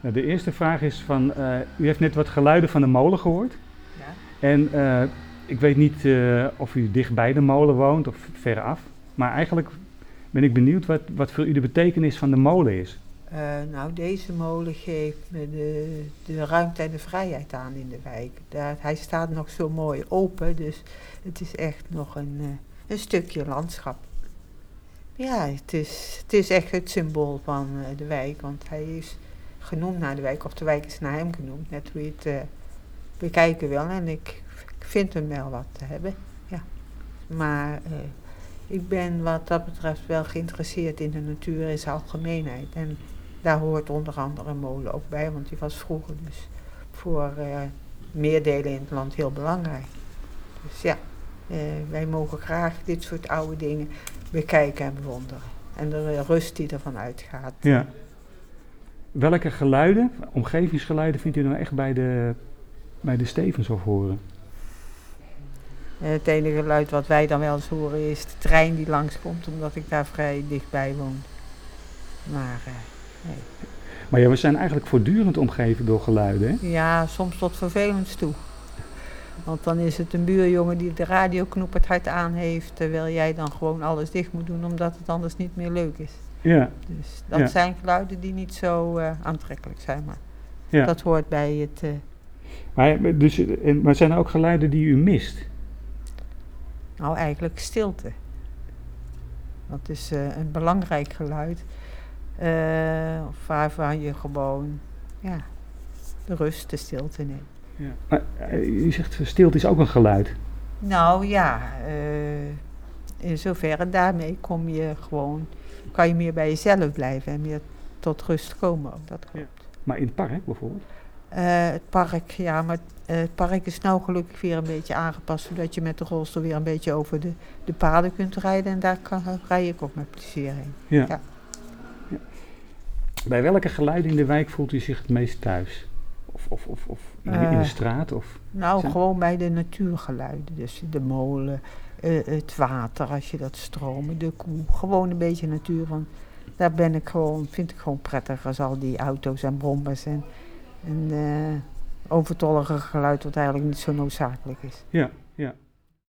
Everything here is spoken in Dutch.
Nou, de eerste vraag is van, eh, u heeft net wat geluiden van de molen gehoord. Ja. En eh, ik weet niet eh, of u dicht bij de molen woont of ver af. Maar eigenlijk ben ik benieuwd wat, wat voor u de betekenis van de molen is. Nou, deze molen geeft me de, de ruimte en de vrijheid aan in de wijk. Daar, hij staat nog zo mooi open, dus het is echt nog een, een stukje landschap. Ja, het is, het is echt het symbool van de wijk, want hij is genoemd naar de wijk, of de wijk is naar hem genoemd, net hoe je het eh, bekijken wil. En ik, ik vind hem wel wat te hebben, ja. Maar eh, ik ben wat dat betreft wel geïnteresseerd in de natuur in zijn algemeenheid. En daar hoort onder andere een molen ook bij, want die was vroeger dus voor eh, meer delen in het land heel belangrijk. Dus ja, eh, wij mogen graag dit soort oude dingen bekijken en bewonderen. En de eh, rust die ervan uitgaat. Ja. Welke geluiden, omgevingsgeluiden, vindt u nou echt bij de, bij de Stevenshof horen? En het enige geluid wat wij dan wel eens horen is de trein die langskomt, omdat ik daar vrij dichtbij woon. Maar eh, nee. Maar ja, we zijn eigenlijk voortdurend omgeven door geluiden. Hè? Ja, soms tot vervelends toe. Want dan is het een buurjongen die de radioknop het hard aan heeft, terwijl jij dan gewoon alles dicht moet doen, omdat het anders niet meer leuk is. Ja, Dus dat Ja. zijn geluiden die niet zo eh, aantrekkelijk zijn, maar ja. dat hoort bij het... eh, Maar, dus, en, maar zijn er ook geluiden die u mist? nou, eigenlijk stilte. Dat is eh, een belangrijk geluid. eh, waarvan je gewoon, ja, de rust, de stilte neemt. Ja. Maar, u zegt stilte is ook een geluid. Nou ja, in zoverre daarmee kom je gewoon, kan je meer bij jezelf blijven en meer tot rust komen. Dat klopt. Maar in het park bijvoorbeeld? Eh, het park, ja, maar eh, het park is nou gelukkig weer een beetje aangepast, zodat je met de rolstoel weer een beetje over de, de paden kunt rijden. En daar kan, rij ik ook met plezier heen. Ja. Ja. Ja. Bij welke geluiden in de wijk voelt u zich het meest thuis? Of, of, of, of in, de, in de Eh. straat? Of, Nou, Zijn- gewoon bij de natuurgeluiden. Dus de molen, eh, het water als je dat stromen, de koe. Gewoon een beetje natuur. Want daar ben ik gewoon, vind ik gewoon prettig als al die auto's en brommers en, en eh, overtollige geluid wat eigenlijk niet zo noodzakelijk is. ja.